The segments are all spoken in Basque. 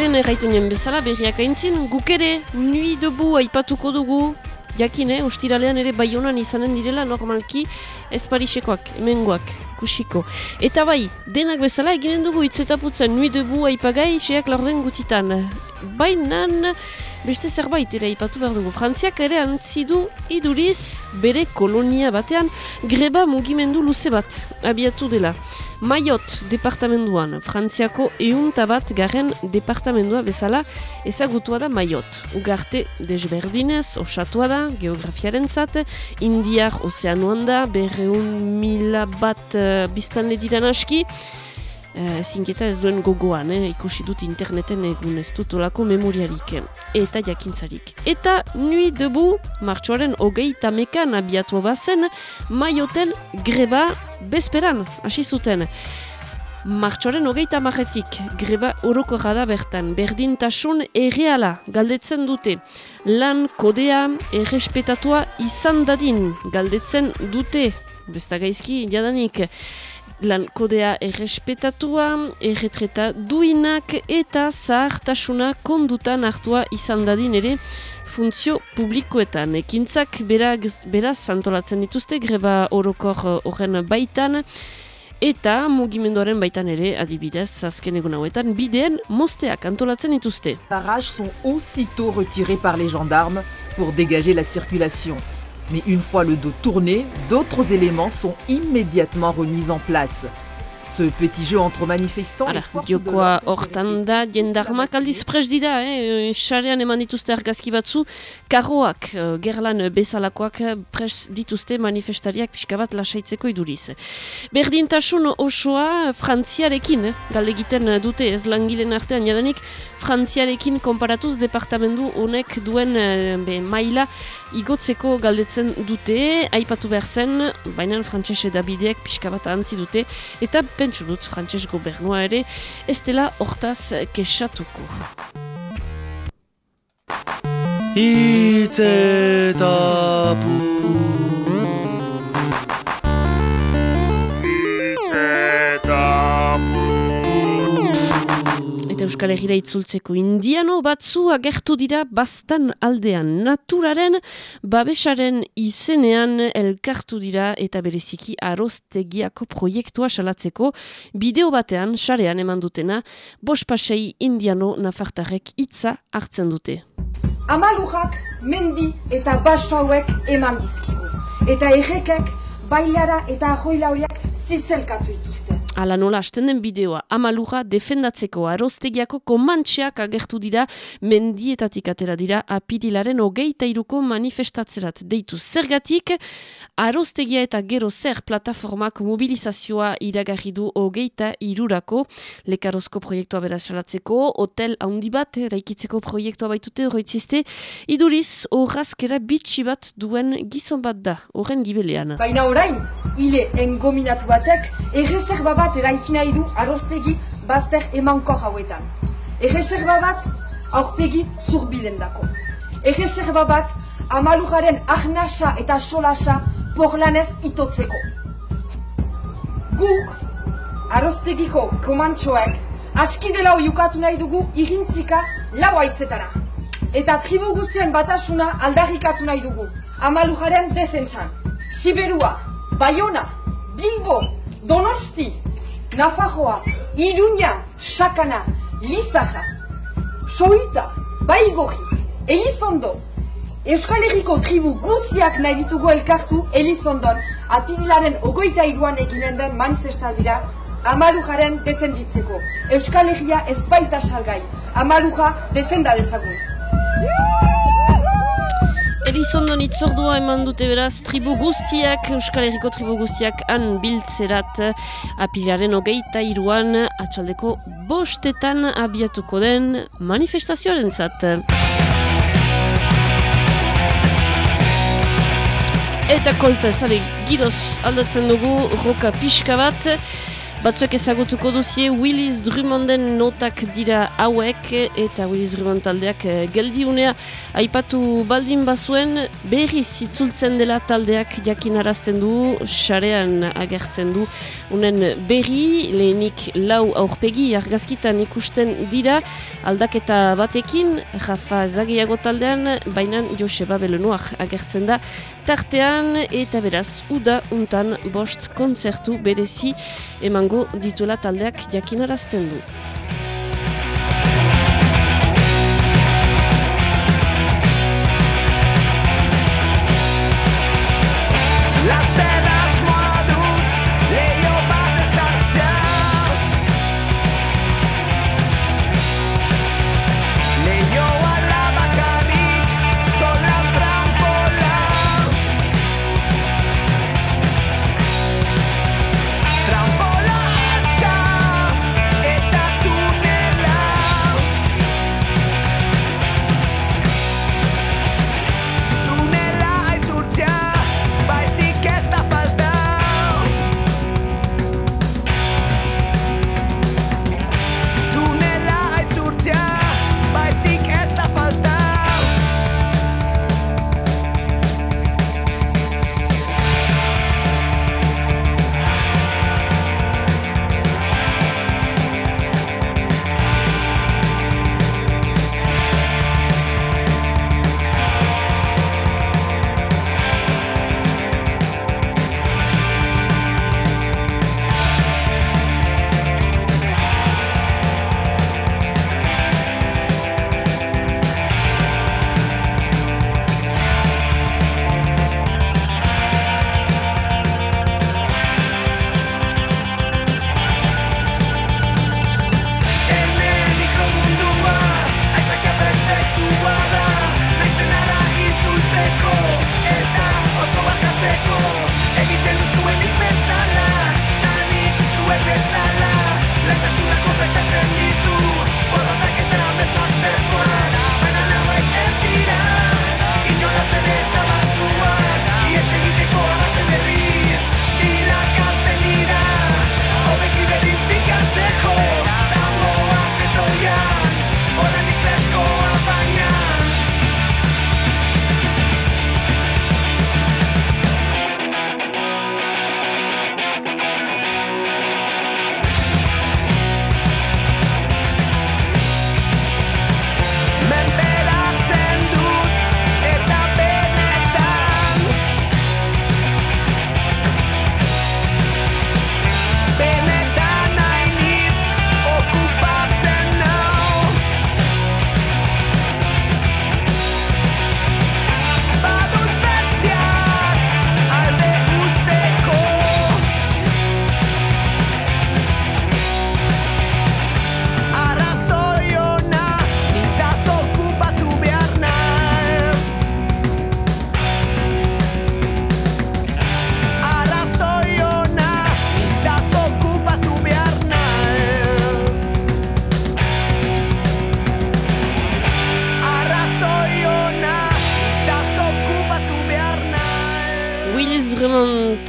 Talen erraiten jen bezala, berriak aintzin, guk ere, nui dubu aipatuko dugu, jakine, ostiralean ere baionan izanen direla normalki ez parisekoak, emengoak, kusiko. Eta bai, denak bezala eginen dugu itzetaputzen nui dubu aipagai, seak laurden gutitan. Bainan, beste zerbait ere ipatu behar dugu. Frantziak ere antzidu iduriz bere kolonia batean greba mugimendu luze bat abiatu dela. Maiot departamenduan, Frantziako eunta bat garen departamendua bezala ezagutua da Maiot. Ugarte desberdinez, osatua da, geografiaren zat, Indiar ozeanuan da, berreun mila bat uh, biztan lediran aski, Uh, zinketa ez duen gogoan, eh? ikusi dut interneten egun ez dut olako memoriarik eta jakintzarik. Eta nui debu, martxoaren hogei tamekan abiatu bazen, maioten greba bezperan, hasi zuten. Martxoaren hogeita marretik, greba oroko da bertan, berdintasun erreala galdetzen dute. Lan kodea errespetatua izan dadin galdetzen dute. Besta gaizki, jadanik lan kodea errespetatua, erretreta duinak eta zahartasuna kondutan hartua izan dadin ere funtzio publikoetan. Ekintzak beraz, beraz antolatzen dituzte greba orokor horren baitan eta mugimenduaren baitan ere adibidez azken egun hauetan bideen mosteak antolatzen dituzte. Barrages sont aussitôt retirés par les gendarmes pour dégager la circulation. Mais une fois le dos tourné, d'autres éléments sont immédiatement remis en place. Ce petit jeu entre manifestants Ara, jokoa hortan da, jendarmak aldiz pres dira, eh? xarean eman dituzte argazki batzu, karroak, uh, gerlan bezalakoak pres dituzte manifestariak pixka bat lasaitzeko iduriz. Berdintasun osoa frantziarekin, eh? galegiten dute ez artean jadanik, frantziarekin konparatuz departamendu honek duen be, maila igotzeko galdetzen dute, aipatu behar zen, baina frantzese dabideak pixka bat antzi dute, eta pentsu dut frantses gobernua ere ez dela hortaz kesatuko. Itzetapu Euskal Herriera itzultzeko indiano batzu agertu dira bastan aldean naturaren babesaren izenean elkartu dira eta bereziki aroztegiako proiektua salatzeko bideo batean sarean eman dutena bospasei indiano nafartarek hitza hartzen dute. Amalujak mendi eta baso hauek eman dizkigu. Eta errekek bailara eta ahoila horiek zizelkatu dituzte. Ala nola hasten den bideoa, amaluja defendatzeko aroztegiako komantxeak agertu dira mendietatik atera dira apirilaren hogeita iruko manifestatzerat. Deitu zergatik, aroztegia eta gero zer plataformak mobilizazioa iragarri du hogeita irurako lekarozko proiektua beraz hotel handi bat eraikitzeko proiektua baitute horretziste, iduriz horrazkera bitxi bat duen gizon bat da, horren gibelean. Baina orain, hile engominatu batek, erreserba bat eraiki nahi du aroztegi bazter emanko hauetan. Erreserba bat aurpegi zurbilen dako. Erreserba bat amalujaren ahnasa eta solasa porlanez itotzeko. Guk, aroztegiko komantxoek, aski dela oiukatu nahi dugu irintzika lau aizetara. Eta tribu guztien batasuna aldarrikatu nahi dugu. Amalujaren defentsan. Siberua, Bayona, Bilbo, Donosti, Nafarroa, Iruña, Sakana, Lizaja, Soita, Baigorri, Elizondo, Euskal Herriko tribu guziak nahi ditugu elkartu Elizondon, apirilaren ogoita iruan eginen den manifestaldira, Amalujaren defenditzeko. Euskal Herria ez baita salgai, Amaluja defenda dezagun. Elizondon itzordua eman dute beraz tribu guztiak, Euskal Herriko tribu guztiak han biltzerat apilaren hogeita iruan atxaldeko bostetan abiatuko den manifestazioaren zat. Eta kolpez, ale, giroz aldatzen dugu roka pixka bat, Batzuek ezagutuko duzie Willis Drummonden notak dira hauek eta Willis Drummond taldeak eh, geldiunea. Aipatu baldin bazuen berriz itzultzen dela taldeak jakinarazten du sarean agertzen du unen berri. Lehenik lau aurpegi argazkitan ikusten dira. Aldaketa batekin Rafa Zagiago taldean baina Joseba Belenuak agertzen da tartean. Eta beraz uda untan bost konzertu berezi emango ditula taldeak jakinarazten du.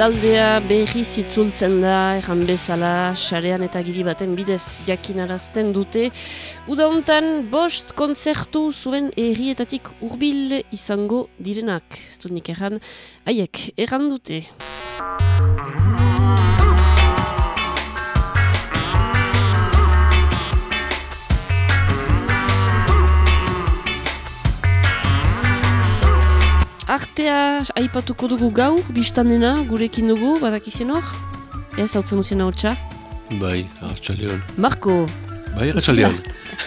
Taldea berriz itzultzen da, erran bezala, sarean eta giri baten bidez jakinarazten dute. Uda bost konzertu zuen errietatik hurbil izango direnak. Ez dut nik erran, haiek, erran dute. Artea aipatuko dugu gaur, biztanena, gurekin dugu, badakizien hor? Ez, hau zen hotxa. Bai, hartxaldeon. Marko, Bai, hartxaldeon.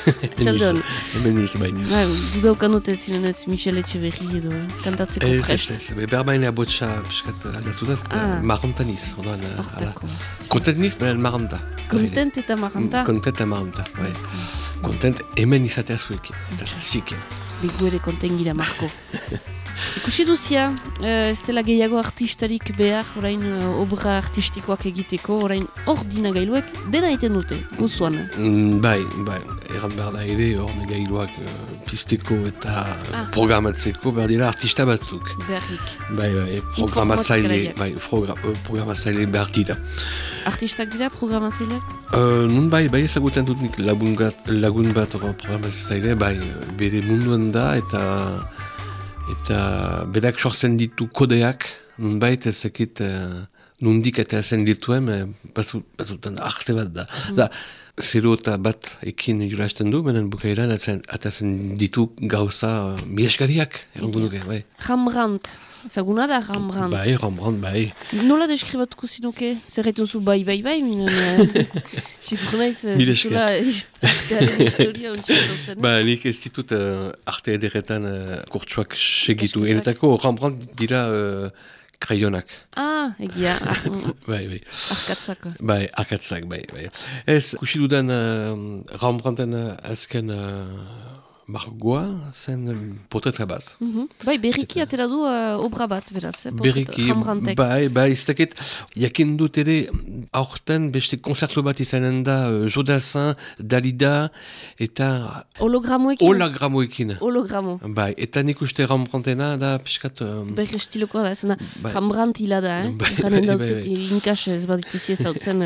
Hartxaldeon. Hemen niz, bai. bai, dudaukan dute ziren ez Michel Etxeberri edo, eh, kantatzeko Ez, ez, prest. ez. Be- Behar baina botxa piskat aldatu da, eta Ah. marronta niz. Orduan, eh, hala. Hortako. Kontent niz, baina marronta. Kontent eta marranta, Kontent eta marronta, bai. Kontent hemen izatea zuekin, eta zikin. bigu ere konten gira Marko. Ikusi duzia, eh, ez dela gehiago artistarik behar, orain eh, obra artistikoak egiteko, orain ordinagailuek dena egiten dute, guzuan. Mm, bai, bai, erran behar da ere, hor gailuak uh, pisteko eta Ah. programatzeko, behar dira artista batzuk. Beharrik. Bai, bai, programatzaile, bai, progra- eh, programatzaile behar dira. Artistak dira, programatzaileak? Uh, nun bai, bai ezagutzen dut nik lagun, gat, lagun bat hor programatzaile, bai, bere munduan da eta eta berak sortzen ditu kodeak, nun bait ezakit uh, nundik eta ezen dituen, eh, batzu, batzutan arte bat da. Da, zero eta bat ekin jurasten du, benen bukaeran atzen, atatzen ditu gauza mieskariak, errandu nuke, bai. Rembrandt, ezaguna da Rembrandt. Bai, Rembrandt, bai. Nola deskribatuko zinuke? Zer egiten zu bai, bai, bai, minen... eh, Sigur naiz, eh, artearen historia ontsa. Ba, nik ez ditut uh, arte ederretan uh, kurtsuak segitu. Enetako Rembrandt dira uh, kraionak. Ah, egia, Bai, bai. arkatzak. Bai, akatzak, bai, bai. Ez, kusi dudan uh, Rembrandten uh, azken uh, margoa zen potetra bat. Mhm. Bai, berriki atera du uh, obra bat, beraz. Eh, Berriki, Rembrandtek. bai, bai, ez dakit, jakin dut ere, aurten beste konzertu bat izanen da, uh, Jodassin, Dalida, eta Hologramoekin? holagramoekin. Hologramo. Bai, eta nik uste Rembrandtena da, piskat, um, Berri estilokoa da, zena Bai. Rembrandt hila da, eh? Bai, Janen bai, dautzet, bai, inkas ez badituzi ezautzen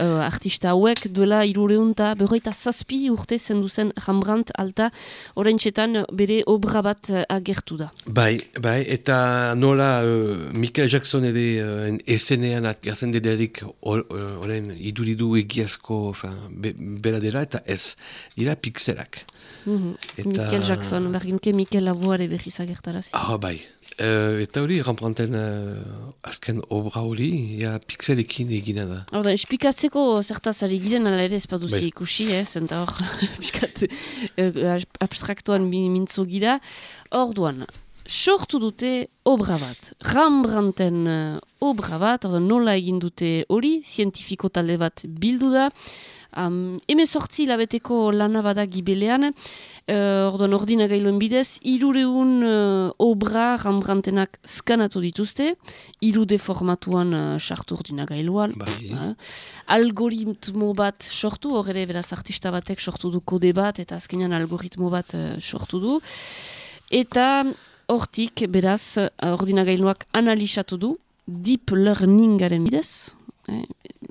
uh, uh, artista hauek duela irureunta, berroita zazpi urte zendu zen Rembrandt alta, orentxetan bere obra bat uh, agertu da. Bai, bai, eta nola uh, Michael Jackson ere uh, esenean atgertzen dederik orain iduridu egiazko be, bera dela eta ez, dira pixelak. Mhm. Eta- Michael Jackson, berginuke Michael Laboare berriz agertarazi. Ah, bai. Uh, eta hori, Rembrandten uh, azken obra hori, ja pixelekin egina da. Hor da, espikatzeko zertaz ari giren ala ere ez baduzi Bai. ikusi, eh, zenta hor, piskat, eh, abstraktuan mi- mintzo gira. Orduan, sortu dute obra bat, Rembrandten uh, obra bat, orduan nola egin dute hori, zientifiko talde bat bildu da, Um, Heme sortzi labeteko lana bada gibelean, uh, orduan ordinagailuen bidez, irureun uh, obra Rembrandtenak skanatu dituzte, irude formatuan uh, sartu ordinagailuan, Bai. Ah, algoritmo bat sortu, hor ere beraz artista batek sortu du kode bat, eta azkenean algoritmo bat eh, sortu du. Eta hortik beraz eh, ordinagailuak analizatu du, deep learningaren bidez, eh,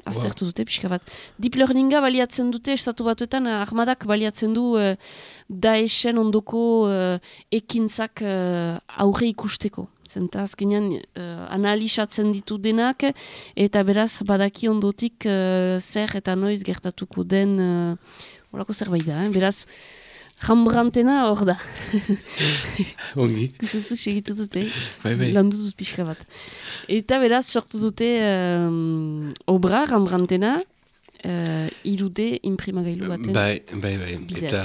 aztertu dute pixka bat. Deep learninga baliatzen dute, estatu batuetan eh, armadak baliatzen du eh, Daeshen ondoko eh, ekintzak eh, aurre ikusteko. Zenta azkenean uh, analizatzen ditu denak eta beraz badaki ondotik eh, zer eta noiz gertatuko den horako zerbait da, eh? beraz Rembrandtena hor da. Ongi, Kusuzu segitu dute, bai, bai. landu dut pixka bat. Eta beraz sortu dute um, obra Rembrandtena uh, irude imprimagailu baten. Bai, bai, bai. bidez. Eta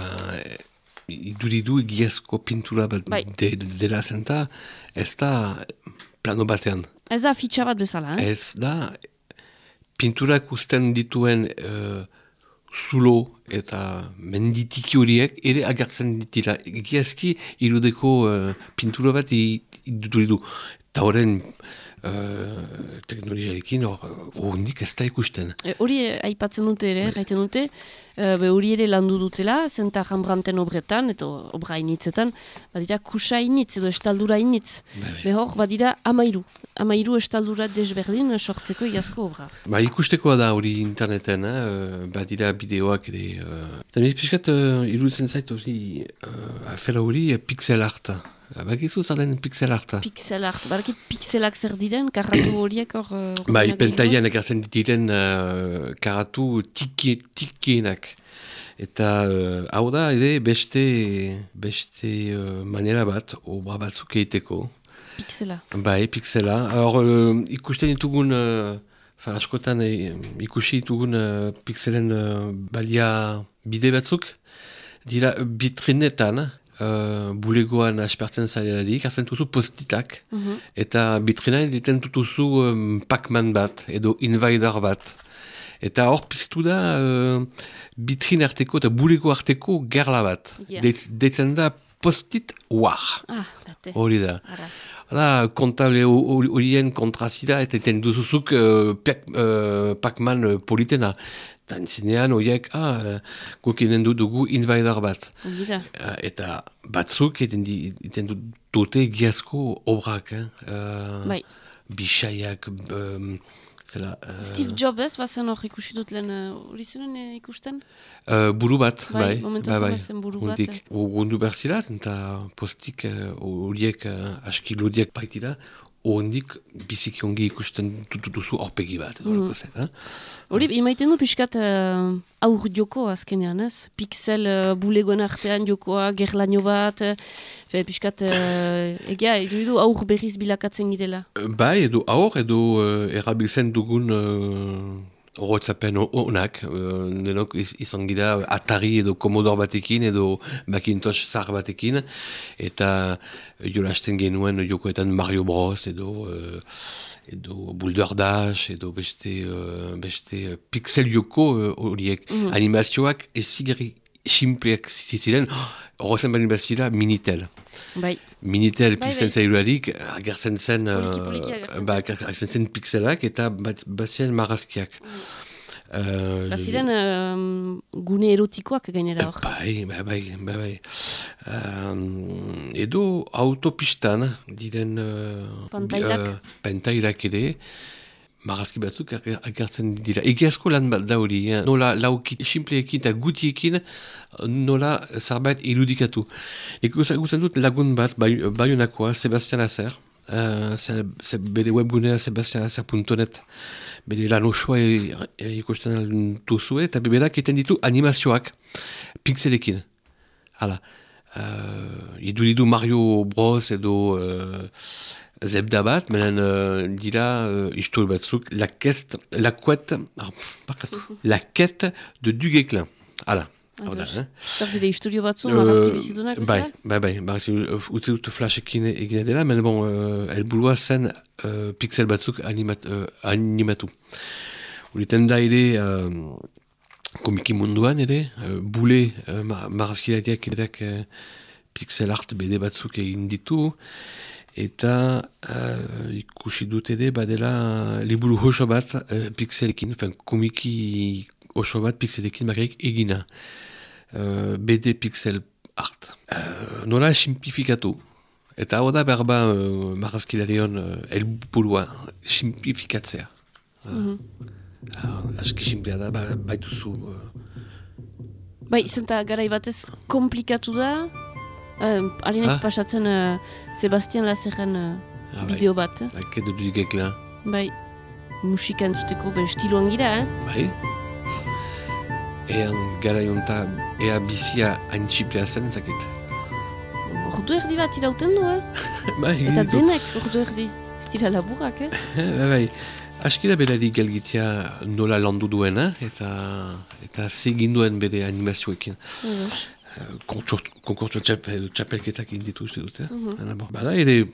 iduridu egiazko pintura bat Bai. de, de, dela zenta, ez da plano batean. Ez da fitxa bat bezala, eh? Ez da pinturak usten dituen uh, zulo eta menditiki horiek ere agertzen ditira. Egiazki irudeko uh, pintura bat iduridu. Eta horren uh, teknologiarekin hor hondik ez da ikusten. E, Hori eh, aipatzen dute ere, gaiten dute, eh, be hori ere landu dutela, zenta Rembrandten obretan, eta obra initzetan, badira kusa initz edo estaldura initz. Bai, bai. Be hor, badira amairu. Amairu estaldura desberdin sortzeko iazko obra. Ba, ikustekoa da hori interneten, eh? badira bideoak ere. Uh, eta nire pixkat uh, iruditzen zait hori uh, afera hori pixel art. Bakizu zer den pixel art. Pixel art, badakit pixelak zer diren, karratu horiek hor... eh, Bai, ordinagailuan. pentaian ekartzen ditiren uh, karatu tiki, tikienak. Eta uh, hau da, ere beste, beste uh, manera bat, obra batzuk egiteko. Pixela. Bai, pixela. Hor, uh, ikusten ditugun, uh, fa, askotan eh, ikusi ditugun uh, pixelen uh, balia bide batzuk, dira bitrinetan, uh, bulegoan aspertzen zaileradik, hartzen duzu postitak, Mhm. eta bitrinan egiten dutuzu um, Pac-Man bat, edo Invader bat. Eta hor piztu da uh, bitrin arteko eta buleko arteko gerla bat. Deitz- Deitzen da postit war. Ah, bate. Hori da. Ara. Hala, kontable ho- ho- horien kontrazida eta eten duzuzuk uh, uh, Pac-Man uh, politena. Eta zinean horiek, ah, uh, guk inen du dugu invader bat. Uh, eta batzuk eten, di, eten du dute giazko obrak. Eh? Uh, Bai. Bixaiak, um, zela... Uh, Steve Jobs, bazen hor ikusi dut lehen eh, hori zunen eh, ikusten? Uh, buru bat, Bai, bai. bai, bai. zen buru bat, Hundik, eh. Behar zira, eta postik uh, horiek uh, aski lodiak baitira, horrendik biziki ongi ikusten duzu horpegi bat. Mm. Eh? Hori, imaiten du pixkat uh, aur joko azkenean, ez? Pixel uh, bulegoen artean jokoa, gerlaino bat, uh, fe, pixkat, uh, egia, edu edu aur berriz bilakatzen girela. Bai, edo aur, edo uh, erabiltzen dugun uh, horretzapen onak, uh, denok iz, izan gira Atari edo Commodore batekin edo Macintosh zar batekin, eta jolasten genuen jokoetan Mario Bros edo uh, edo Boulder Dash edo beste, beste pixel joko horiek. Animazioak ezigari simpleak ziziren, horrezen bali bazira Minitel. Bai, Minitel Bai, pizten bai. zailurarik, agertzen zen, Poliki, uh, poliki agertzen ba, agertzen zen pixelak eta bat, bazien marazkiak. Uh, baziren um, gune erotikoak gainera hor. Bai, bai, bai, bai, bai. Um, edo autopistan diren uh, Pantailak. bi- uh, pantailak ere, marazki batzuk ager- agertzen dira. Egiazko lan bat da hori, eh? nola lauki simpleekin eta gutiekin nola zarbait irudikatu. Ikusten dut lagun bat, bai, baionakoa, Sebastian Azer, Uh, ze, ze bere webgunea sebastianazer.net bere lan osoa e- e- ikusten duzue eta berak eten ditu animazioak pixelekin. Hala. Uh, idu didu Mario Bros edo uh, Zebda bat, menen uh, dira uh, istul batzuk, la quête, la quête, ah, barkatu, la quête de Duguesclin. Hala. Hau da, Ados. eh? Zer dira historio batzu, Euh, bizidunak bai, bezala? bai, bai, barazki utzi dut flashekin dela, men bon, uh, zen uh, pixel batzuk animat, uh, animatu. Horiten da ere, uh, komiki munduan ere, uh, bule uh, erak uh, pixel art bede batzuk egin ditu, eta uh, ikusi dut ere badela liburu hoxo bat uh, pixelekin, fen, komiki oso bat pixelekin bakarrik egina. Uh, BD pixel art. Uh, nola simplifikatu. Eta hau da berba uh, marazkilarion uh, elburua, simplifikatzea. Uh, aski simplea da, ba, baituzu. Uh, Bai, zenta garai batez komplikatu da, uh, harin ez Ah. pasatzen uh, Sebastian Lazerren uh, Ah, bai. bideo bat. eh? like edo dugekla. Bai, musika entzuteko be estiloan gira, eh? Bai. Ean gara jonta, ea bizia hain txiplea zen, zakit. Ordu erdi bat irauten du, eh? bai, egin Eta denek ordu erdi. Ez dira laburak, eh? bai, bai. Aski da berari gelgitia nola landu duena, eta, eta zegin duen bere animazioekin. Ados. Konkurtso txapelketak inditu uste dute. Mm Bada ere,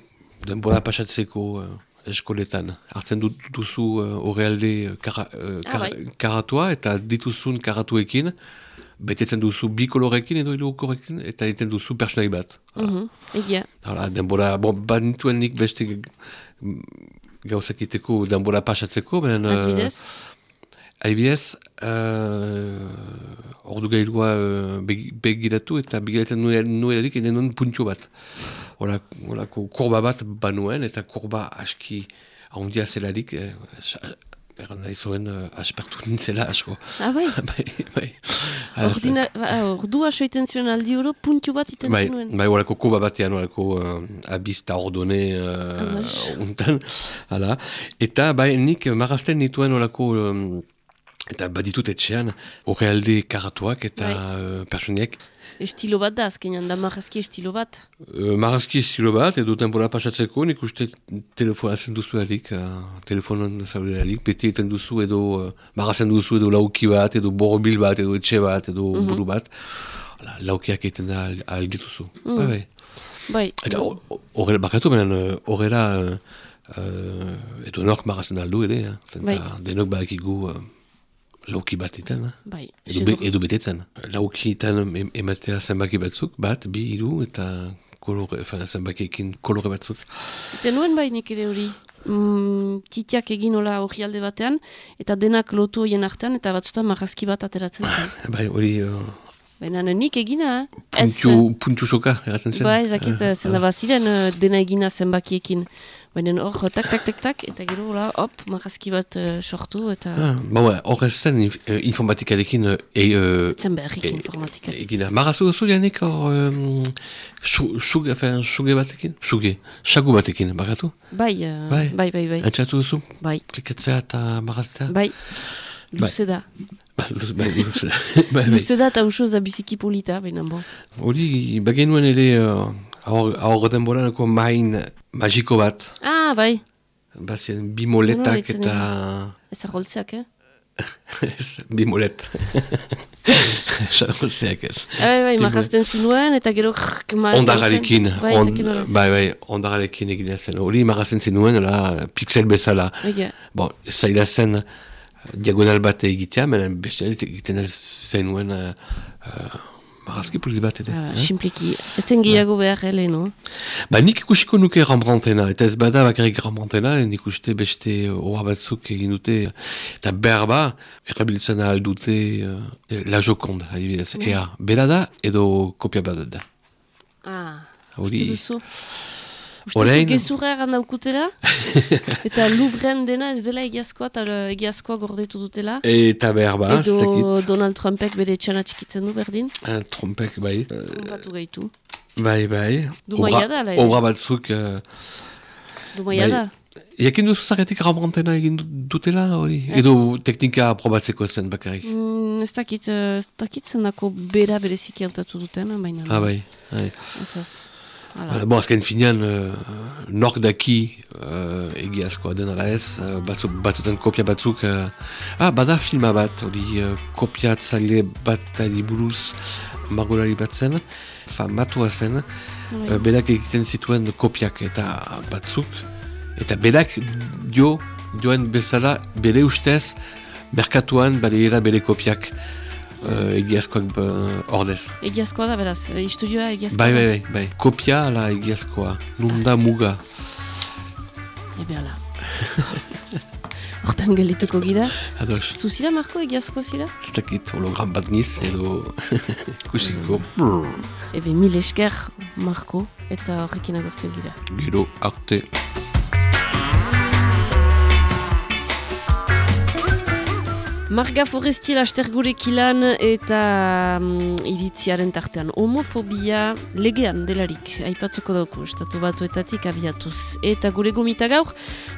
denbora pasatzeko uh, eskoletan. Hartzen dut duzu uh, horrealde uh, kara, uh, Ah, kara, bai. karatua eta dituzun karatuekin, betetzen duzu bi kolorekin edo hirukorekin eta egiten duzu personai bat. Mhm, Egia. Hala, denbora, bon, banituen nik beste g- m, gauzak egiteko denbora pasatzeko, benen... Adibidez? Adibidez, uh, ordu gailua uh, begi- begiratu eta begiratzen nuelarik egin nuen puntxo bat. Hola, holako kurba bat banuen eta kurba aski handia zelarik, eh, erran nahi zuen uh, aspertu nintzela asko. Ah, bai? bai, bai. Ordina, ba, ordua soiten zuen aldi oro, puntu bat iten Bai, zenuen. bai, horako kurba batean, horako uh, abista ordone uh, Ados. untan, hala. Eta, bai, nik marazten nituen horako, um, eta baditut etxean, horrealde karatuak eta Bai. uh, personiek. Estilo bat da, azkenean, da marrazki estilo bat. Uh, marazki estilo bat, edo tempola pasatzeko, nik uste telefonatzen duzu erik, uh, telefonan zaude beti egiten duzu edo uh, marazten duzu edo lauki bat, edo borobil bat, edo etxe bat, edo buru bat. Hala, laukiak egiten da al- aldituzu. Bai, bai. Bai, Eta ho- ho- horrela bakatu, benen horrela uh, edo nork marazen aldu ere, eh? Zenta Bai. denok badakigu uh, lauki bat iten, eh? Bai, edo, be, edo betetzen. Laukitan em, ematea zenbaki batzuk, bat, bi, hiru eta kolore, enfin, zenbakiekin kolore batzuk. Eta nuen bai nik ere hori. Mm, titiak egin hola hori alde batean, eta denak lotu horien artean, eta batzutan marrazki bat ateratzen zen. Bai, hori uh, Baina nik egina, eh? Ez, puntu, puntu soka, erraten zen. Ba, ezakit, Ah, zen da baziren eh, dena egina zenbakiekin. Baina hor, tak, tak, tak, tak, eta gero, hola, hop, marrazki bat eh, sortu, eta Ah, ba, ouais, hor ez zen inf eh, informatikarekin eh, e, eh, zen beharrik e- informatika. egina. Marrazu duzu janik hor um, su- suge, enfin, suge batekin? Suge, sagu batekin, bagatu? Bai, eh, Bai. bai, bai, bai, Antxatu duzu? bai, Klikatzea eta marraztea? bai, luze da. Ba, luz, bai, luz, bai, bai. Luze da eta usoz polita, baina bo. Hori, bagenuen ere uh, aur, main magiko bat. Ah, bai, Bazien bimoletak Nola deitzen eta... ez arroltzeak, eh? ez, bimolet. Xarrozeak ez. Bai, bai, Bimolet. marrazten zinuen, eta gero... Ondagarekin, bai, bai, bai, ondagarekin egina zen. Hori marrazen zenuen, la, pixel bezala. Egia. Bon, zaila zen diagonal bat egitea, menen bestialit egiten zenuen uh, uh, marrazki polit bat ere. Ah, eh? Simpliki, etzen gehiago behar, hele, no? Ba, nik ikusiko nuke Rembrandtena, eta ez bada bakarrik Rembrandtena, nik uste beste oa batzuk egin dute, eta behar ba, erabiltzen ahal dute uh, La Joconde, adibidez, ea, bera da, edo kopia bat da. Ah, uste duzu? Uste Orain- gezurra daukutela? eta Louvren dena ez dela egiazkoa, eta eh, egiazkoa gordetu dutela? Eta behar ba, Edo dakit, Donald Trumpek bere etxana txikitzen du, berdin? eh, trompek, bai, eh, Trompatu gaitu. bai, bai, Du maia da, ere. obra batzuk, uh, Du maia Bai. da? Jakin duzu zaretik Rembrandtena egin du- dutela, hori? Edo teknika aprobatzeko zen bakarrik. Mm, ez dakit, eh, ez dakit zenako bera bereziki hautatu duten, baina... Ah, bai, bai. Ez ez. Hala. Voilà, bon, azken finean, uh, nork daki uh, egiazkoa den ala ez, uh, batzuk, batzutan kopia batzuk, uh, ah, bada filma bat, hori uh, kopiatzaile bat ari buruz margolari bat zen, famatua zen, uh, berak egiten zituen kopiak eta batzuk, eta berak jo, joen bezala, bere ustez, merkatuan badira bere kopiak uh, egiazkoak uh, ordez. Egiazkoa da, beraz, eh, istudioa egiazkoa Bai, bai, bai, bai. Kopia ala egiazkoa. Nunda muga. Ebe ala. Hortan gelituko gira. Ados. Zuzira, Marko, egiazkoa zira? Ez dakit hologram bat niz edo ikusiko. Ebe, mil esker, Marko, eta horrekin agortzen gira. Gero arte. Marga Forestier laster gurekilan eta mm, iritziaren tartean homofobia legean delarik. Aipatuko dauku estatu batuetatik abiatuz. Eta gure gomita gaur,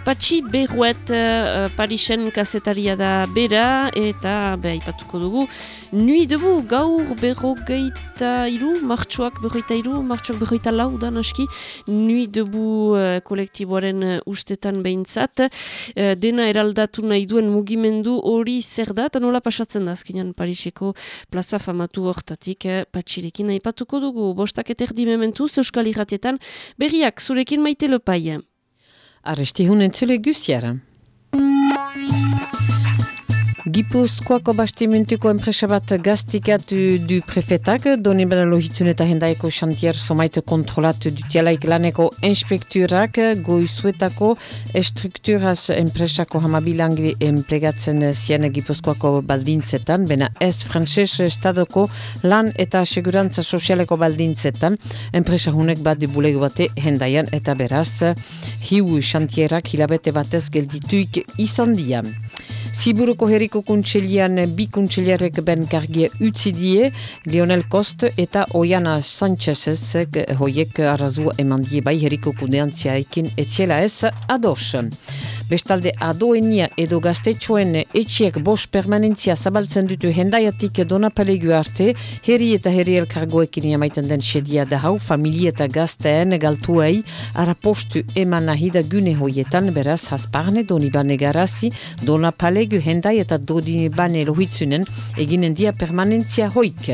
Patxi Berruet uh, Parisen kasetaria da bera eta be aipatuko dugu Nui debu gaur berrogeita iru, martxoak berrogeita iru, martxoak berrogeita lau da naski, Nui debu uh, kolektiboaren uh, ustetan behintzat, uh, dena eraldatu nahi duen mugimendu hori zer da, eta nola pasatzen da azkenean Pariseko plaza famatu hortatik eh, patxirekin aipatuko dugu. Bostak eterdi mementuz Euskal Irratietan berriak zurekin maite lopai. Arresti hunen zule guztiara. Gipuzkoako bastimentuko enpresa bat gaztikatu du prefetak, doni bera lohitzun eta hendaiko xantier somait kontrolatu dutialaik laneko inspekturak goizuetako estrukturaz enpresako hamabilangri enplegatzen zien Gipuzkoako baldintzetan, bena ez frantses estadoko lan eta segurantza sozialeko baldintzetan, enpresa hunek bat dibulego bate hendaian eta beraz hiu xantierak hilabete batez geldituik izan dian. Ziburuko herriko kuntselian bi kuntseliarek ben kargie utzi die, Lionel Kost eta Oiana Sanchezek hoiek arrazua eman die bai herriko kundeantziaekin etziela ez ados. Bestalde adoenia edo gaztetxoen etxiek bos permanentzia zabaltzen dutu hendaiatik donapalegu arte, herri eta herri elkargoekin jamaiten den sedia da hau, familie eta gazteen galtuei arapostu eman nahi da gune hoietan, beraz hasparne donibane garazi, donapalegu hendai eta donibane lohitzunen eginen dia permanentzia hoik.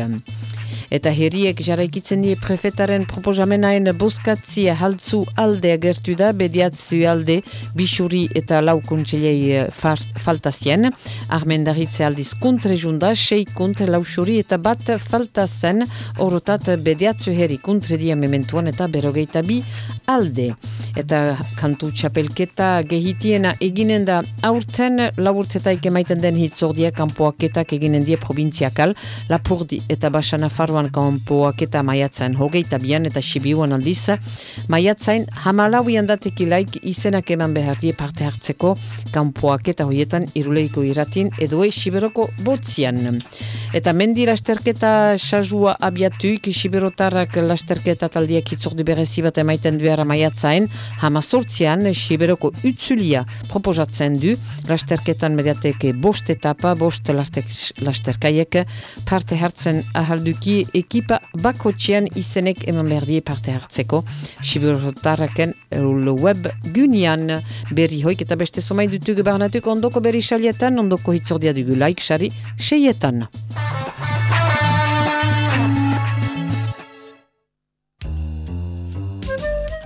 Eta herriek jarraikitzen die prefetaren proposamenaen boskatzia haltzu alde agertu da, bediatzu alde, bisuri eta lau kontxelei falta zien. Armendaritze aldiz kontre junda, sei kontre lausuri eta bat falta zen, orotat bediatzu herri kontre dia mementuan eta berogeita bi alde. Eta kantu txapelketa gehitiena eginen da aurten laburtzetaik emaiten den hitzordia kanpoaketak eginen die provintziakal, Lapurdi eta Basa Nafarroan kanpoaketa maiatzain hogeita bian eta Sibiuan aldiz, maiatzain hamalauian datekilaik izenak eman behar die parte hartzeko kanpoaketa hoietan iruleiko iratin edoe Siberoko botzian. Eta mendi lasterketa sajua abiatuik, Siberotarrak lasterketa taldiak hitzordi berezi bat emaiten duera maiatzain, hama sortzian Siberoko utzulia proposatzen du, lasterketan mediateke bost etapa, bost lasterkaiek parte hartzen ahalduki ekipa bakotxean izenek eman berdie parte hartzeko Siberotarraken web gunian berri hoik eta beste somai dutugu barnatuko ondoko berri xalietan, ondoko hitzordia dugu laik xari seietan.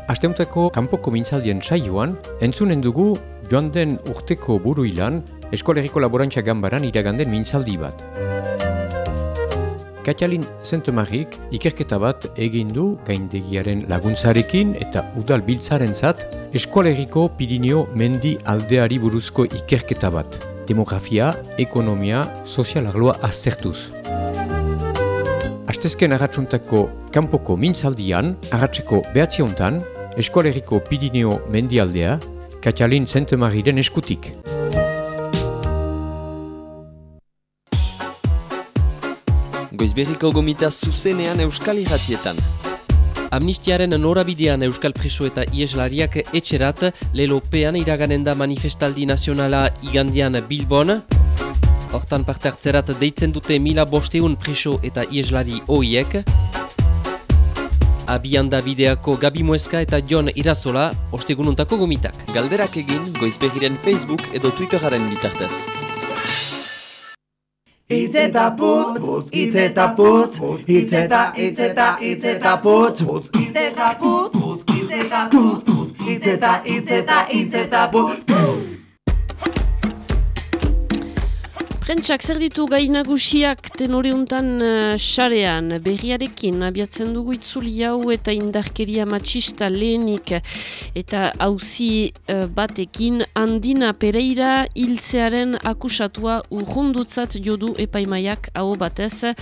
Asteutako kanpoko mintzaldien saioan, entzunen dugu joan den urteko buru ilan, eskolegiko laborantza gambaran iraganden mintzaldi bat. Katalin Zentomarik ikerketa bat egin du gaindegiaren laguntzarekin eta udal biltzaren zat eskolegiko Pirineo mendi aldeari buruzko ikerketa bat. Demografia, ekonomia, sozial arloa aztertuz. Astezken agatsuntako kanpoko mintzaldian, agatzeko behatziontan, Eskolegiko Pirineo mendialdea, Katalin Zentemariren eskutik. Goizberriko gomita zuzenean Euskal Irratietan. Amnistiaren norabidean Euskal Preso eta Ieslariak etxerat, lelopean iraganen da manifestaldi nazionala igandian Bilbon. Hortan parte hartzerat deitzen dute mila bosteun preso eta Ieslari oiek. Abianda bideako Gabi Mueska eta Jon Irazola, ostegununtako gomitak. Galderak egin goizbegiren Facebook edo Twitteraren bitartez. Itz eta putz, itz eta putz, itz eta, itz eta, itz eta putz, itz eta putz, itz eta putz, itz eta, itz eta, itz eta putz. Prentsak zer ditu gai nagusiak tenoriuntan uh, sarean? Berriarekin abiatzen dugu itzuli hau eta indarkeria matxista lehenik eta hauzi uh, batekin Andina Pereira hiltzearen akusatua urrundutzat jodu epaimaiak hau batez.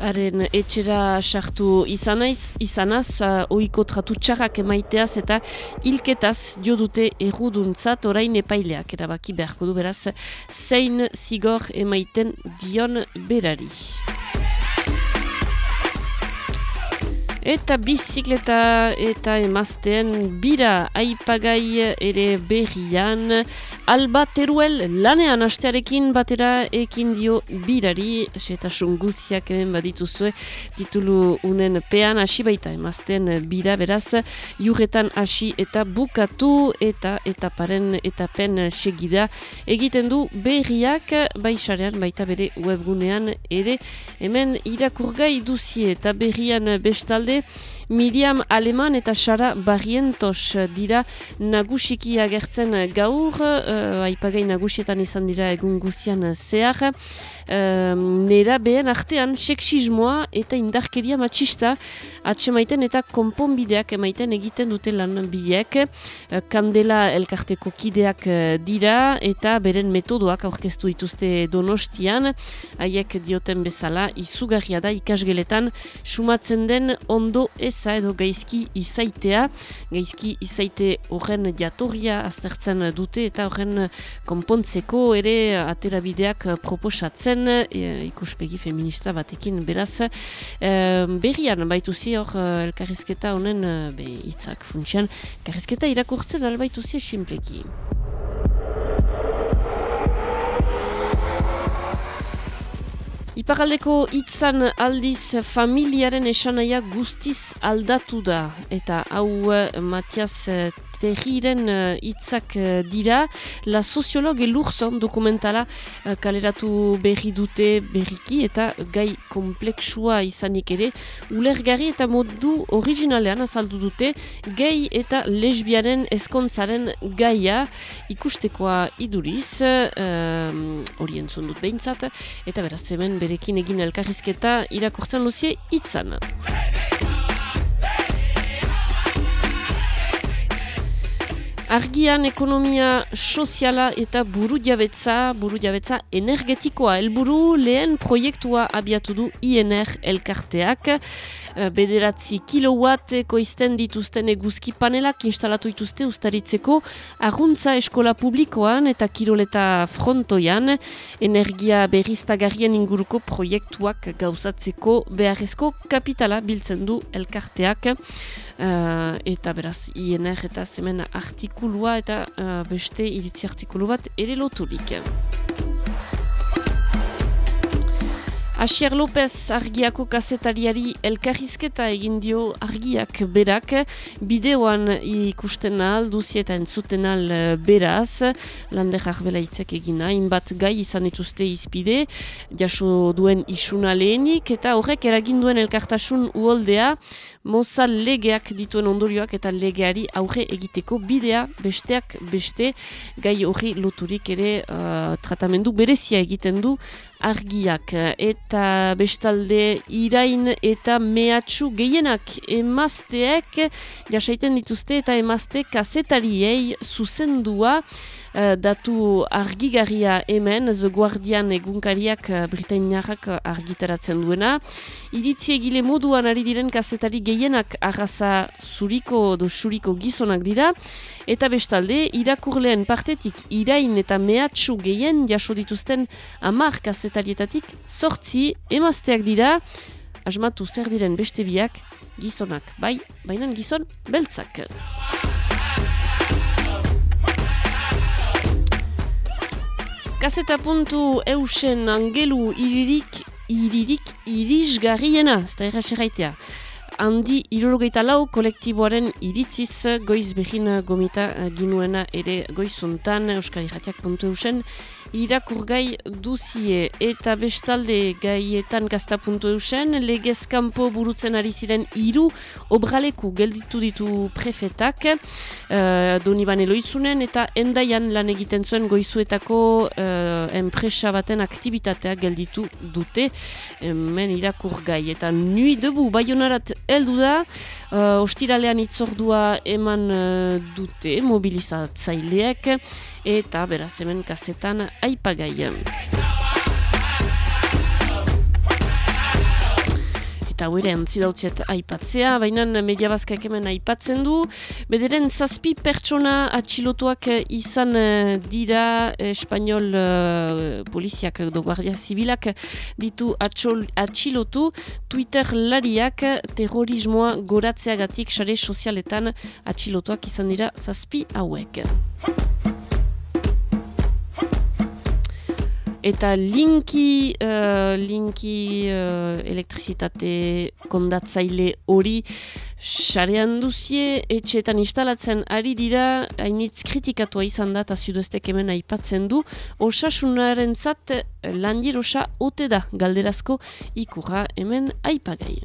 Haren etxera sartu izanaiz, izanaz uh, oiko tratu txarrak emaiteaz eta hilketaz jodute erruduntzat orain epaileak erabaki beharko du. Beraz zein zigor emaiten dion berari. Eta bizikleta eta emazten bira aipagai ere berrian. Alba teruel lanean astearekin batera ekin dio birari. Eta sunguziak hemen badituzue titulu unen pean hasi baita emazten bira beraz. Juretan hasi eta bukatu eta etaparen etapen segida egiten du berriak baixarean baita bere webgunean ere hemen irakurgai duzie eta berrian bestalde Miriam Aleman eta Sara Barrientos dira nagusiki agertzen gaur, uh, aipagai nagusietan izan dira egun guzian zehar. Uh, nera behen artean seksismoa eta indarkeria matxista atsemaiten eta konponbideak emaiten egiten dute lan biek. Uh, kandela elkarteko kideak dira eta beren metodoak aurkeztu dituzte donostian. Haiek dioten bezala izugarria da ikasgeletan sumatzen den ondo eza edo gaizki izaitea. Gaizki izaite horren jatorria aztertzen dute eta horren konpontzeko ere aterabideak proposatzen e, ikuspegi feminista batekin beraz. E, berrian baituzi hor elkarrizketa honen be, itzak funtsian. Elkarrizketa irakurtzen albaituzi simpleki. Iparaldeko hitzan aldiz familiaren esanaia guztiz aldatu da. Eta hau Matias terriren hitzak uh, dira, la sociologue lurzon dokumentala uh, kaleratu berri dute berriki eta gai kompleksua izanik ere, ulergarri eta modu originalean azaldu dute, gay eta lesbianen eskontzaren gaia. Ikustekoa iduriz, hori uh, dut behintzat, eta beraz hemen berekin egin elkarrizketa irakurtzen luzie itzan. Argian ekonomia soziala eta buru jabetza, buru jabetza energetikoa. Elburu lehen proiektua abiatu du INR elkarteak. Eh, bederatzi kilowatt ekoizten dituzten eguzki panelak instalatu dituzte ustaritzeko arguntza eskola publikoan eta kiroleta frontoian energia berriztagarrien inguruko proiektuak gauzatzeko beharrezko kapitala biltzen du elkarteak. Uh, eta beraz INR eta zemen artikulua eta uh, beste iritzi artikulu bat ere loturik. Asier López argiako kasetariari elkarrizketa egin dio argiak berak, bideoan ikusten al, duzi eta entzuten al eh, beraz, lande jarbela itzek egina, inbat gai izan ituzte izpide, jaso duen isuna lehenik, eta horrek eragin duen elkartasun uoldea, mozal legeak dituen ondorioak eta legeari aurre egiteko bidea besteak beste, gai horri loturik ere uh, tratamendu berezia egiten du, argiak. Eta bestalde irain eta mehatxu gehienak emazteek jasaiten dituzte eta emazte kazetariei zuzendua uh, datu argigarria hemen The Guardian egunkariak uh, Britainiarrak argitaratzen duena. Iritzi egile moduan ari diren kazetari gehienak arraza zuriko do suriko gizonak dira. Eta bestalde irakurleen partetik irain eta mehatxu gehien jaso dituzten amar kazetarietatik sortzi emazteak dira. Asmatu zer diren beste biak gizonak. Bai, bainan gizon beltzak Kaseta puntu eusen angelu iririk, iririk irisgarriena, ez da erraserraitea. Handi irurogeita lau kolektiboaren iritziz goiz behin gomita ginuena ere goizuntan Euskari Jatiak puntu eusen irakurgai duzie. Eta bestalde gaietan gaztapuntu eusen, legezkampo burutzen ari ziren hiru obraleku gelditu ditu prefetak. Uh, doni eloitzunen eta endaian lan egiten zuen goizuetako uh, enpresa baten aktivitatea gelditu dute. Hemen irakurgai. Eta nui debu baionarat heldu da. Uh, ostiralean itzordua eman uh, dute mobilizatzaileak eta beraz hemen kazetan aipagai. Eta hori antzidautziet aipatzea, baina media bazkak hemen aipatzen du. Bederen zazpi pertsona atxilotuak izan eh, dira espanyol uh, poliziak edo guardia zibilak ditu atxol, atxilotu Twitter lariak terrorismoa goratzeagatik sare sozialetan atxilotuak izan dira zazpi hauek. Eta linki, uh, linki uh, elektrizitate kondatzaile hori sarean duzie etxeetan instalatzen ari dira hainitz kritikatua izan da eta zudeztek hemen aipatzen du osasunaren zat landirosa ote da galderazko ikurra hemen aipagai.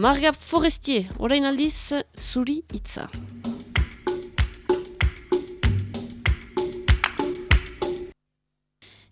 Marga Forestier, orain aldiz, zuri itza.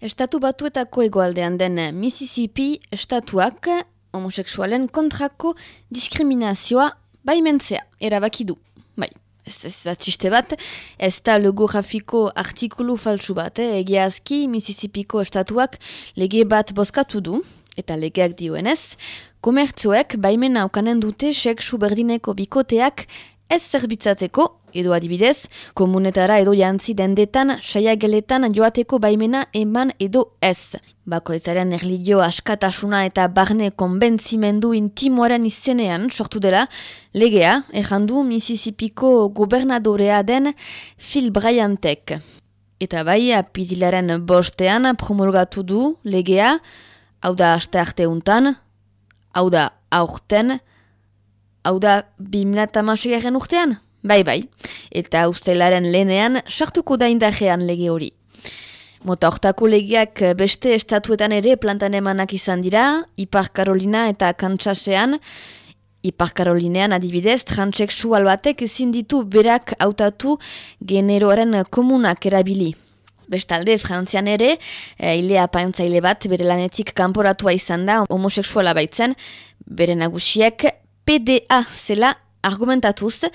Estatu batuetako egoaldean den Mississippi estatuak homoseksualen kontrako diskriminazioa baimentzea erabaki du. Bai, ez ez atxiste bat, ez da logografiko artikulu faltsu bat, eh? egiazki Mississippiko estatuak lege bat bozkatu du, eta legeak dioenez, komertzoek baimena aukanen dute seksu berdineko bikoteak ez zerbitzatzeko, edo adibidez, komunetara edo jantzi dendetan, saiageletan joateko baimena eman edo ez. Bakoitzaren erligio askatasuna eta barne konbentzimendu intimoaren izenean sortu dela, legea, errandu Mississippiko gobernadorea den Phil Bryantek. Eta bai, apidilaren bostean promulgatu du legea, hau da aste arte untan, hau da aurten, hau da 2008 urtean? Bai, bai, eta ustelaren lehenean sartuko da indajean lege hori. Mota hortako legeak beste estatuetan ere plantan emanak izan dira, Ipar Karolina eta Kantsasean, Ipar Karolinean adibidez, transexual batek ezin ditu berak hautatu generoaren komunak erabili. Bestalde, frantzian ere, e, ilea paentzaile bat bere lanetik kanporatua izan da homoseksuala baitzen, bere nagusiek PDA zela argumentatuz,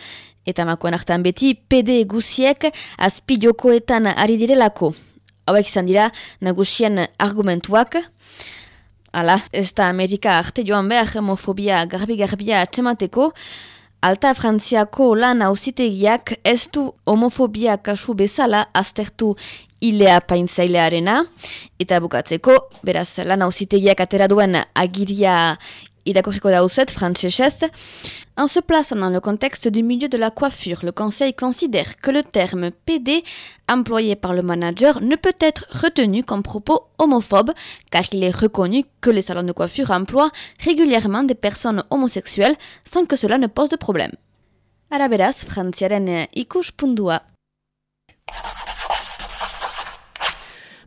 eta makoen hartan beti PD guziek azpi jokoetan ari direlako. Hauek izan dira nagusien argumentuak. Hala, ez da Amerika arte joan behar homofobia garbi-garbia atxemateko, Alta Frantziako lan hauzitegiak ez du homofobia kasu bezala aztertu ilea paintzailearena. Eta bukatzeko, beraz, lan hauzitegiak atera duen agiria irakorriko dauzet, frantzesez. En se plaçant dans le contexte du milieu de la coiffure, le Conseil considère que le terme PD employé par le manager ne peut être retenu comme propos homophobe, car il est reconnu que les salons de coiffure emploient régulièrement des personnes homosexuelles sans que cela ne pose de problème.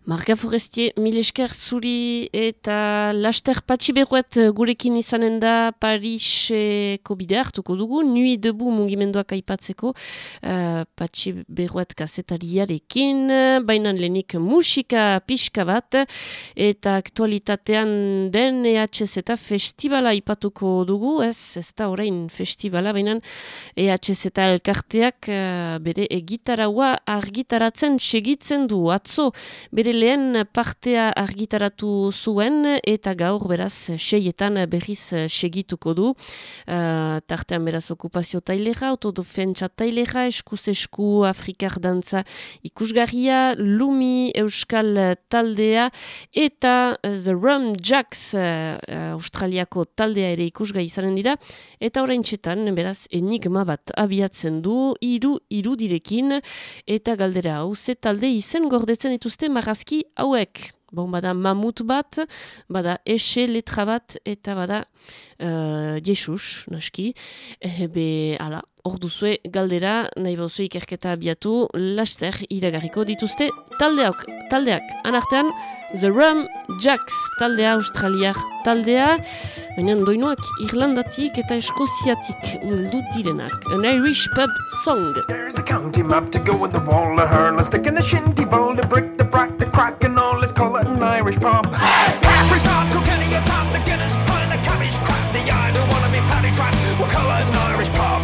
Marga Forestier, mil esker zuri eta laster patxi beruet gurekin izanen da Pariseko bide hartuko dugu, nui debu mugimenduak aipatzeko uh, patxi beruet kasetariarekin, bainan lehenik musika pixka bat, eta aktualitatean den EHZ eta festivala aipatuko dugu, ez, ez da orain festivala, bainan EHZ eta elkarteak uh, bere egitaraua argitaratzen segitzen du, atzo, bere lehen partea argitaratu zuen eta gaur beraz seietan berriz segituko du. Uh, tartean beraz okupazio tailera, autodofentsa tailera, eskuz esku Afrikar dantza ikusgarria, Lumi Euskal taldea eta The Rum Jacks uh, Australiako taldea ere ikusgai izanen dira. Eta orain txetan, beraz, enigma bat abiatzen du, iru, iru direkin, eta galdera hau, ze talde izen gordetzen dituzte marazki hauek. Bon, bada mamut bat, bada ese letra bat, eta bada uh, Jesus, naski. Ebe, ala, hor duzue galdera, nahi bauzue ikerketa abiatu, laster iragarriko dituzte taldeak. taldeak. Anartean, The Rum Jacks taldea australiar taldea, baina doinoak Irlandatik eta. An Irish pub song. There's a county map to go in the wall of her. Let's stick in a shinty bowl, the brick, the brack, the crack, and all. Let's call it an Irish pub. The I don't wanna be paddy trap. We'll call an Irish pub.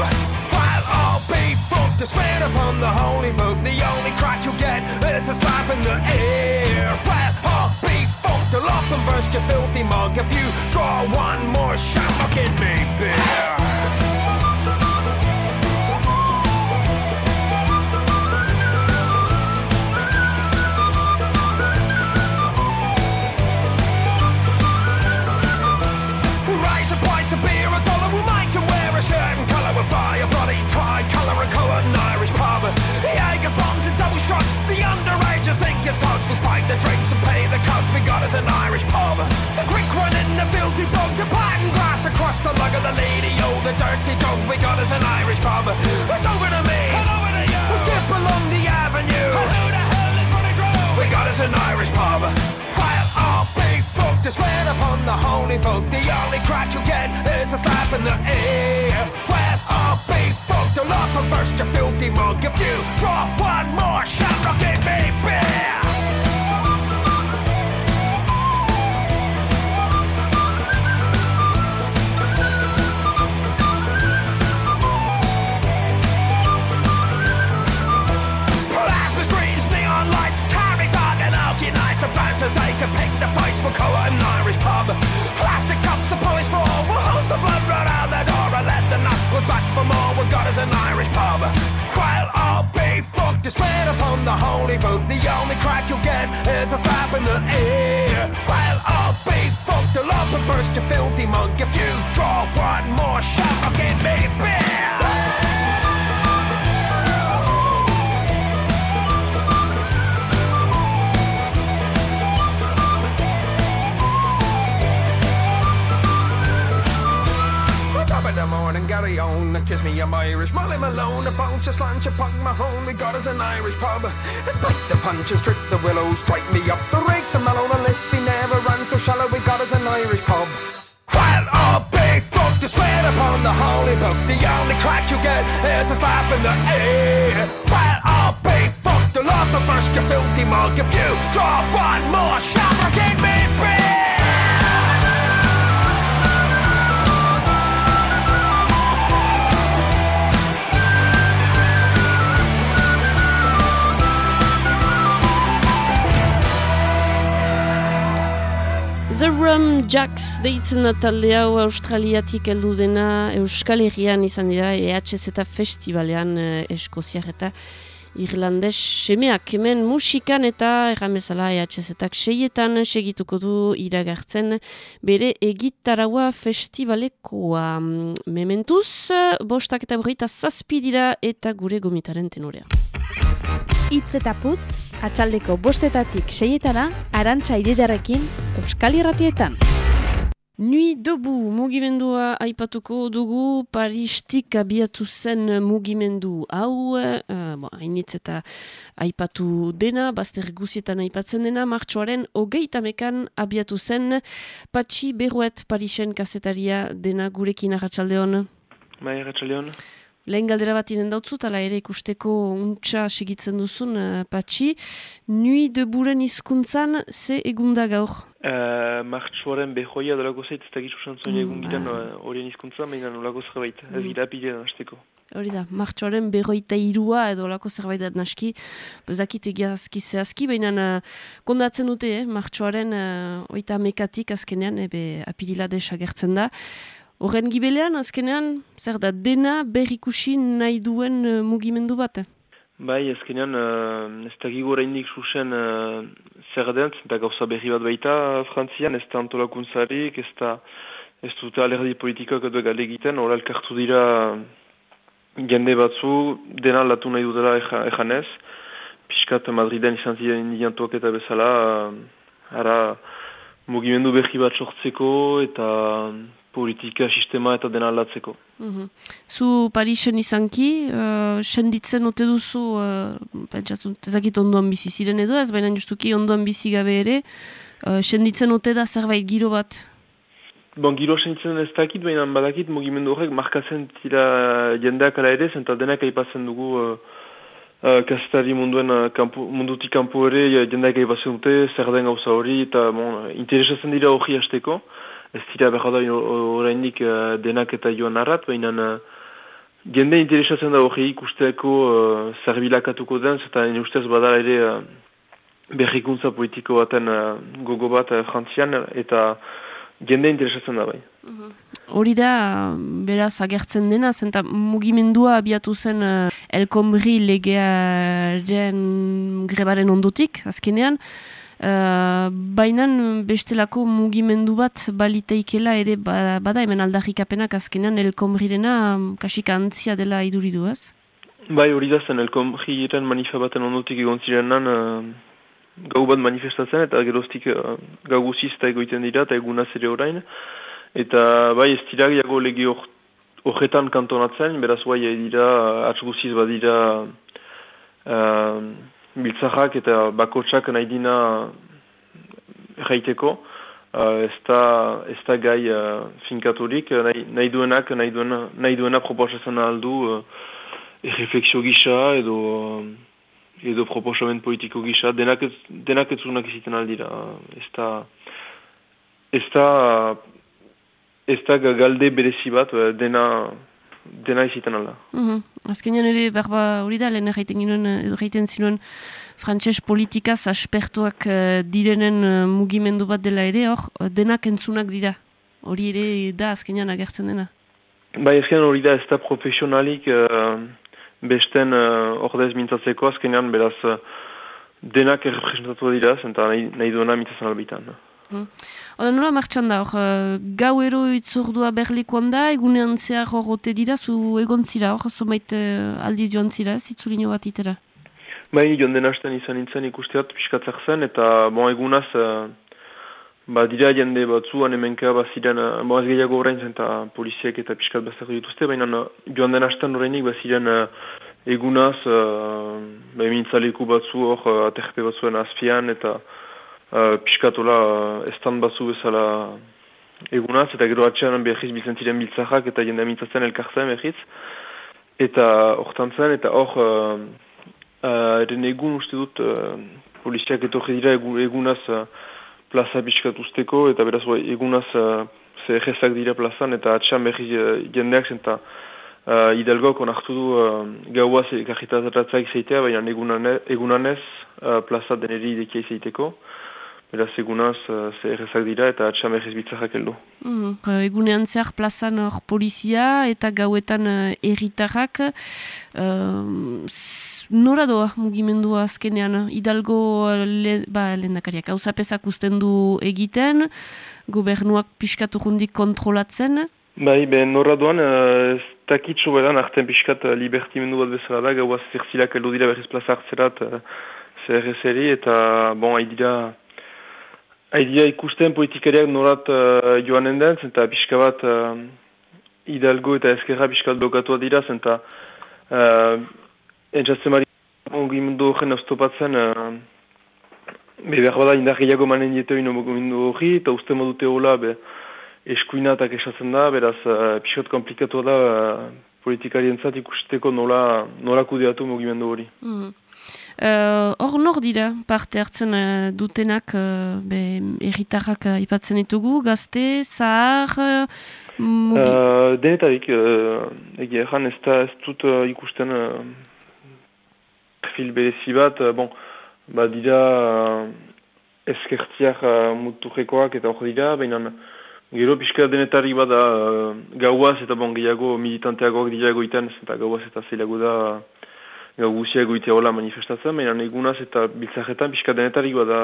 While I'll be fucked to swear upon the holy book, the only crack you'll get is a slap in the air. Well, I'll be fucked lock and burst your filthy mug if you draw one more shamrock in me beer. It's. We spike the drinks and pay the cost, we got us an Irish pub. The quick one in the filthy bog, the pattern glass across the lug of the lady, oh the dirty dog, we got us an Irish pub. It's over to me, And over to you. We'll skip along the avenue. And who the hell is running through? We got us an Irish pub. I'll to swear upon the holy book, the only crack you get is a slap in the ear. Well, I'll be fucked and burst your filthy mug if you draw one more shamrock in me beer. The bouncers they can pick the fights for colour an Irish pub. Plastic cups are polished for we'll hose the blood right out the door and let the knuckles back for more. We've got us an Irish pub. While I'll be fucked to swear upon the holy book, the only crack you'll get is a slap in the ear. While I'll be fucked to love and burst your filthy mug if you draw one more shot, I'll in me beer. The morning, Gary own. Kiss me, I'm Irish. Molly Malone, a bunch of slant, you punk Mahone. We got us an Irish pub. Spike the punches, trick the willows, strike me up the rakes. And Malone, a liffy never runs so shallow. We got us an Irish pub. Well, a big fuck to swear upon the holy book. The only crack you get is a slap in the ear. Well, a big fuck to love the first, you filthy mug. If you draw one more shot, give me. The Rum Jacks deitzen da talde hau australiatik heldu dena Euskal Herrian izan dira EHZ eta festivalean eh, eskoziar eta irlandes semeak hemen musikan eta erramezala EHZ-ak seietan segituko du iragartzen bere egitaraua festivalekoa mementuz bostak eta burrita zazpi eta gure gomitaren tenorea. Itz eta putz, atxaldeko bostetatik seietana, arantxa ididarekin, Euskal Irratietan. Nui dobu mugimendua aipatuko dugu Paristik abiatu zen mugimendu hau, uh, bon, hainitz eta aipatu dena, bazter guzietan aipatzen dena, martxoaren hogeita mekan abiatu zen Patxi Berruet Parisen kasetaria dena gurekin arratsaldeon. Bai, arratsaldeon. Lehen galdera bat inen dautzut, ala ere ikusteko untxa segitzen duzun, uh, Patxi. Nui deburen izkuntzan, ze egunda gaur? Uh, Martxoaren behoia dolako zait, ez da gizu santzuen Mm, egun gitan ah. uh, horien izkuntzan, baina nolako zerbait, ez Mm. gira pidean hasteko. Hori da, martxoaren berroita irua edo lako zerbait da naski, bezakit egiazki zehazki, baina uh, kondatzen dute, eh? martxoaren uh, oita mekatik azkenean, ebe apirila desagertzen da. Horren gibelean, azkenean, zer da, dena berrikusi nahi duen uh, mugimendu bat? eh? Bai, ezkenean, uh, ez da gigu oraindik susen uh, zer den, eta gauza berri bat baita Frantzian, ez da antolakuntzarik, ez da ez dute alerdi politikak edo gale egiten, hor elkartu dira jende batzu, dena latu nahi dutela eja, ejanez, piskat Madriden izan ziren indiantuak eta bezala, uh, ara mugimendu berri bat sortzeko eta politika, sistema eta dena aldatzeko. Mhm. Zu Parisen izanki, uh, senditzen ote duzu, uh, pentsatzen, ezakit ondoan bizi ziren edo ez, baina justuki ondoan bizi gabe ere, uh, senditzen ote da zerbait giro bat. Bon, giro senditzen ez dakit, baina badakit mugimendu horrek markatzen tira jendeak ala ere, zenta denak aipatzen dugu uh, uh, kasetari munduen uh, kampu, mundutik kanpo ere uh, jendeak aipatzen dute, zer den gauza hori, eta bon, interesatzen dira hori hasteko. Ez dira behar da oraindik uh, denak eta joan arrat, baina uh, jende interesatzen da hori ikusteko uh, zer bilakatuko den, eta ustez badala ere uh, berrikuntza politiko baten uh, gogo bat uh, frantzian, eta jende interesatzen da bai. Hori da, beraz, agertzen dena, zenta mugimendua abiatu zen uh, elkombri legearen grebaren ondotik, azkenean, Uh, Bainan bestelako mugimendu bat baliteikela ere ba- bada hemen aldarrikapenak azkenean elkomrirena um, kasika antzia dela iduridu ez? Bai, hori da zen, elkomriren manifa baten ondotik egon zirenan uh, gau bat manifestatzen eta geroztik uh, gau guziz eta egoiten dira eta egunaz ere orain. Eta bai, ez dira legi hor- horretan kantonatzen, beraz bai, dira, atz guziz badira uh, biltzarrak eta bakotsak nahi dina erraiteko. Uh, ez, da, ez da gai uh, finkaturik, uh, nahi, nahi duenak, nahi duena, nahi duena proposatzen aldu uh, erreflexio gisa edo, uh, edo proposamen politiko gisa, denak denak ez iziten aldira. Uh, ez da, ez da, ez da galde berezi bat, dena, dena iziten alda. Mhm. Azkenean ere berba hori da, lehen erraiten ginen, erraiten zinuen frantses politikaz aspertuak eh, direnen eh, mugimendu bat dela ere, hor, denak entzunak dira. Hori ere da azkenean agertzen dena. Bai, ezkenean hori da ez da profesionalik uh, besten uh, ordez mintzatzeko, azkenean beraz uh, denak errepresentatu dira, zenta nahi, nahi duena mintzatzen albitan. Hora, nola martxan da, hor, eh, gau ero itzordua berlikoan da, egunean zehar hor ote dira, zu egon zira, hor, zomait eh, aldiz joan zira, zitzulino bat itera. Bai, joan den hasten izan nintzen ikusteat piskatzak zen, eta bon, egunaz uh, Ba, dira jende batzuan hemenka baziren, uh, boaz gehiago orain zen eta poliziek eta pixkat baztako dituzte, baina joan den hastan horreinik baziren uh, egunaz, ba, emintzaleku batzu hor, aterpe batzuen azpian eta pixkatola uh, estan batzu bezala egunaz, eta gero atxean behiz bizentiren biltzakak eta jende amintzatzen elkartzen behiz. Eta hortan zen, eta hor, uh, uh, eren egun uste dut, uh, poliziak etorri dira egunaz, uh, plaza biskat usteko, eta beraz bai, egunaz uh, ze egezak dira plazan, eta atxan behi uh, jendeak zen, eta uh, Hidalgok onartu du uh, gauaz ekarritatratzaik zeitea, baina egunanez uh, plaza deneri idekia izaiteko. Beraz egunaz uh, ze egezak dira, eta atxan behiz bitzakak heldu. Mm Egunean zer plazan hor polizia eta gauetan uh, erritarrak. Uh, nora doa mugimendua azkenean? Hidalgo le, ba, lehendakariak hau zapezak usten du egiten, gobernuak piskatu jundik kontrolatzen? Bai, ben nora doan, uh, ez dakitxo beran arten piskat uh, libertimendu bat bezala da, gauaz zerzilak heldu dira berriz plaza hartzerat uh, zer eta bon, haidira Aidia ikusten politikariak norat uh, joanen den, zenta pixka bat uh, Hidalgo eta Ezkerra pixka bat blokatua dira, zenta uh, entzatzen mari ongi mundu horren oztopatzen uh, be behar bada indar gehiago manen diete hori mundu hori, eta uste modute hola be, eskuina eta kesatzen da, beraz uh, pixka bat komplikatua da uh, politikarien zat ikusteko nola, nola kudeatu mugimendu hori. Mm. Eh, hor uh, nor dira parte hartzen uh, dutenak uh, erritarrak uh, ipatzen ditugu, gazte, zahar... Uh, uh, denetarik, uh, egia erran ez da ez dut uh, ikusten uh, perfil berezi bat, uh, bon, ba dira uh, eskertiak uh, muturrekoak eta hor dira, baina gero pixka denetarik bada uh, gauaz eta bon, gehiago militanteagoak dira egoiten, eta gauaz eta zeilago da gau guzia egoitea hola manifestatzen, baina egunaz eta biltzajetan pixka denetarik bada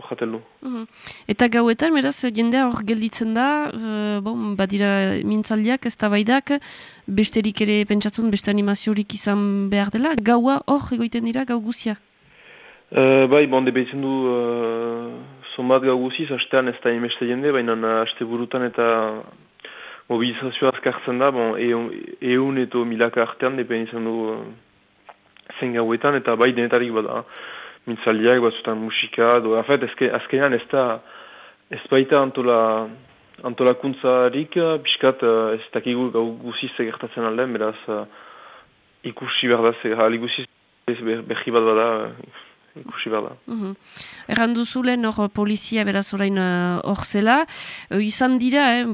hojateldu. Uh, mhm. Eta gauetan, beraz, jendea hor gelditzen da, uh, bon, badira mintzaldiak, ez da baidak, besterik ere pentsatzen, beste animaziorik izan behar dela, gaua hor egoiten dira gau guzia? Uh, bai, bon, debeitzen du uh, zonbat gau guziz, hastean ez da imeste jende, baina haste burutan eta mobilizazioa azkartzen da, bon, eun, eun eto milaka artean, depen izan du zen gauetan, eta bai denetarik bada, mintzaldiak, batzutan musika, do, afet, azkenean ez da, ez baita antola, antolakuntzarik, biskat, ez dakigu gau guziz egertatzen alden, beraz, ikusi behar da, zer, guziz berri bat bada, ikusi behar da. Mm -hmm. Errandu zulen hor polizia beraz orain hor uh, zela, uh, izan dira, eh,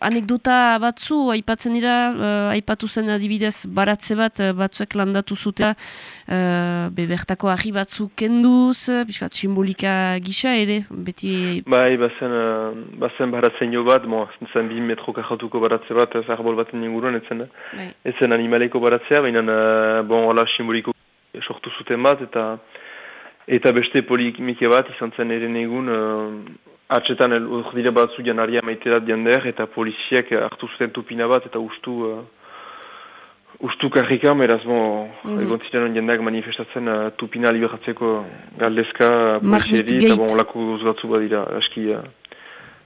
anekdota batzu aipatzen dira uh, aipatu zen adibidez baratze bat batzuek landatu zutea uh, bebertako ahi batzu kenduz biskat simbolika gisa ere beti bai bazen uh, bazen baratzen jo bat mo zen bi metro kajatuko baratze bat zarbol baten inguruan etzen bai. etzen animaleko baratzea baina uh, bon hola simboliko sortu zuten bat eta eta beste polikimike bat izan zen ere egun Atxetan ur dira batzu janaria maiterat diander eta poliziak hartu zuten tupina bat eta ustu uh, ustu karrika, meraz bon, mm -hmm. egon ziren jendeak manifestatzen uh, tupina liberatzeko galdezka polizieri eta bon, lako uzgatzu bat dira aski, uh,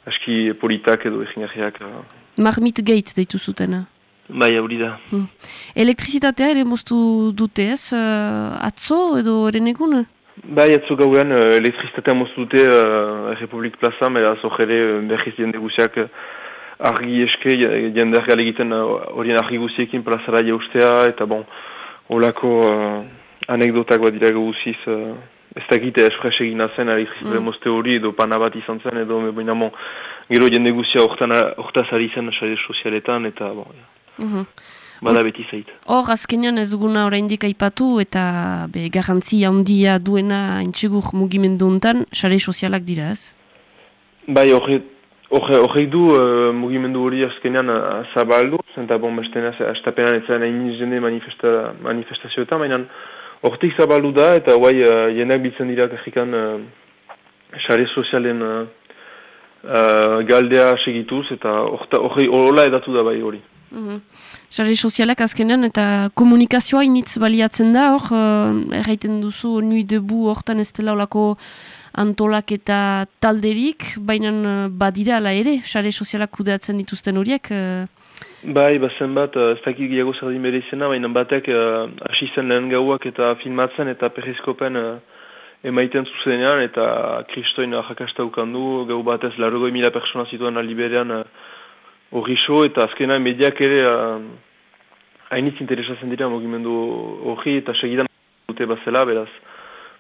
aski politak edo egin Uh. Marmit gate deitu zuten. Bai, hori da. Hmm. Elektrizitatea ere moztu dute ez, uh, atzo edo eren egun? Bai, atzo gauen, uh, elektrizitatea moztu dute uh, Republik Plaza, mera zogere uh, berriz jende guziak uh, argi eske, jender gale egiten horien uh, argi guziekin plazara jaustea, eta bon, holako uh, anekdotak bat dira guziz, uh, ez da egite espres egina zen elektrizitatea mm. mozte hori, edo pana bat izan zen, edo baina bon, gero jende guzia hortaz ari zen sare sozialetan, eta bon, ja. Mm bada beti zait. Hor, azkenean ez duguna oraindik aipatu eta be, garantzi handia duena intsegur mugimendu honetan, sare sozialak dira ez? Bai, horrek du uh, mugimendu hori azkenean uh, zabaldu, zenta bon, bestena, astapenan ez zain hain jende manifesta, manifestazioetan, baina hortik zabaldu da, eta guai, uh, jenak bitzen dira kajikan uh, sare sozialen uh, uh, galdea segituz, eta horrela edatu da bai hori. Mhm. Sare sozialak azkenean eta komunikazioa initz baliatzen da, hor, uh, erraiten duzu, nui debu hortan ez dela olako antolak eta talderik, baina uh, badira ala ere, sare sozialak kudeatzen dituzten horiek. Uh... Bai, bazen bat, ez dakik gehiago zer din izena, baina batek hasi uh, zen lehen gauak eta filmatzen eta periskopen uh, emaiten zuzenean eta kristoin jakasta ukandu, gau batez largoi mila persona zituen aliberean uh, hori so eta azkena mediak ere uh, hainitz interesatzen dira mugimendu hori eta segidan dute bazela, beraz,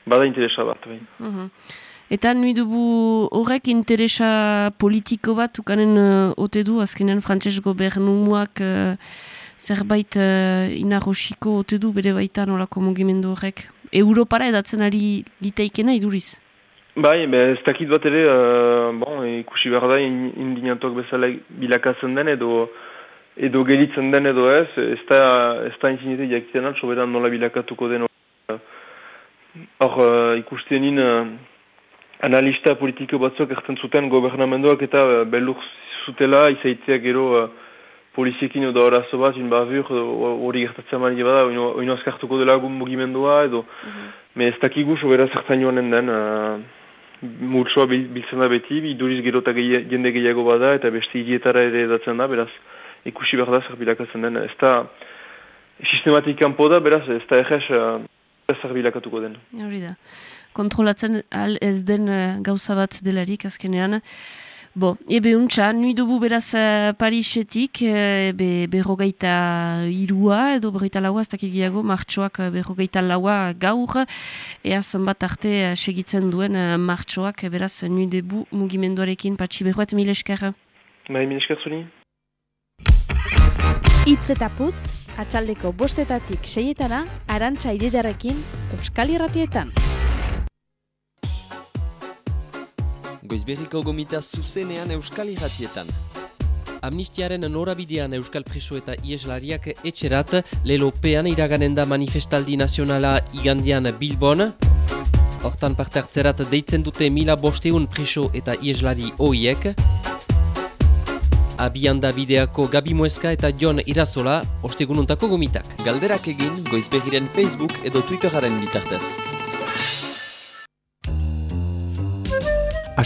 bada interesa bat. Bai. Mhm. Eta nui horrek interesa politiko bat ukanen uh, ote du, azkenean frantses gobernumuak uh, zerbait uh, inarrosiko ote du bere baita nolako mugimendu horrek. Europara edatzen ari liteikena iduriz? Bai, be, ez dakit bat ere, uh, bon, ikusi behar da, indinatuak bezala bilakatzen den edo edo gelitzen den edo ez, ez da, ez da inzinite jakiten alt, soberan nola bilakatuko den hor uh, ikusten in uh, analista politiko batzuk erten zuten gobernamendoak eta uh, belur zutela izaitzea gero uh, poliziekin edo horazo bat, in bavur, hori gertatzen mani bada, oino azkartuko dela gun mugimendua edo, mm -hmm. me ez dakigu sobera zertan joanen den, uh, multsoa biltzen da beti, iduriz gero eta jende gehiago bada eta beste higietara ere edatzen da, beraz ikusi behar da zer bilakatzen den, ez da sistematik kanpo da, beraz ez da egez uh, zer bilakatuko den. Hori da, kontrolatzen al ez den uh, gauza bat delarik azkenean, Bo, ebe untxa, nui dugu beraz uh, Parisetik, uh, ebe berrogeita irua edo berrogeita laua, ez dakik gehiago, martxoak uh, berrogeita laua gaur, ea zenbat arte uh, segitzen duen uh, martxoak, beraz nui dugu mugimenduarekin, patxi berroet, mil esker. Bai, mil esker zuni. Itz eta putz, atxaldeko bostetatik seietana, arantxa ididarekin, Euskal Irratietan. Goizberriko gomita zuzenean Euskal Irratietan. Amnistiaren norabidean Euskal Preso eta Ieslariak etxerat, lelopean iraganen da manifestaldi nazionala igandian Bilbon. Hortan parte hartzerat deitzen dute mila bosteun preso eta Ieslari oiek. Abianda bideako Gabi Mueska eta Jon Irazola, ostegununtako gomitak. Galderak egin, goizbegiren Facebook edo Twitteraren bitartez.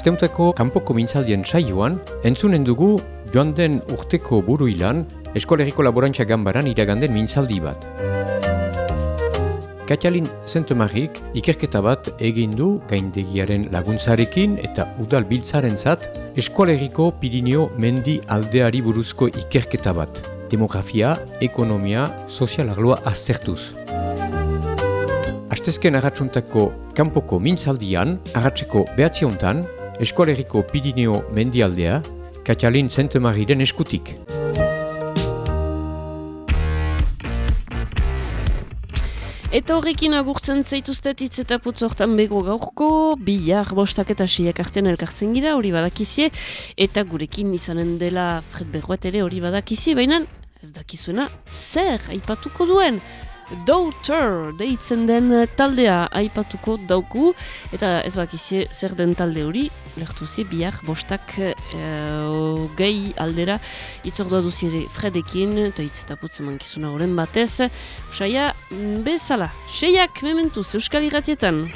Asteunteko kanpoko mintzaldien saioan, entzunen dugu joan den urteko buru ilan Eskolegiko Laborantza Gambaran iraganden mintzaldi bat. Katialin Zentomarrik ikerketa bat egin du gaindegiaren laguntzarekin eta udal biltzaren zat Eskolegiko Pirineo Mendi aldeari buruzko ikerketa bat. Demografia, ekonomia, sozial arloa aztertuz. Astezken agatsuntako kanpoko mintzaldian, agatzeko behatziontan, Eskolegiko Pirineo mendialdea, Katialin Zentemariren eskutik. Eta horrekin agurtzen zaituztet hitz eta putzortan bego gaurko, bihar bostak eta seiak artean elkartzen gira, hori badakizie, eta gurekin izanen dela Fred Berroet ere hori badakizie, baina ez dakizuena zer aipatuko duen. Daughter deitzen den taldea aipatuko dauku eta ez bakizie zer den talde hori lertuzi bihar bostak e, gehi aldera itzordua duzi Fredekin eta hitz eta putze mankizuna horren batez. Usaia bezala, seiak mementuz Euskal Iratietan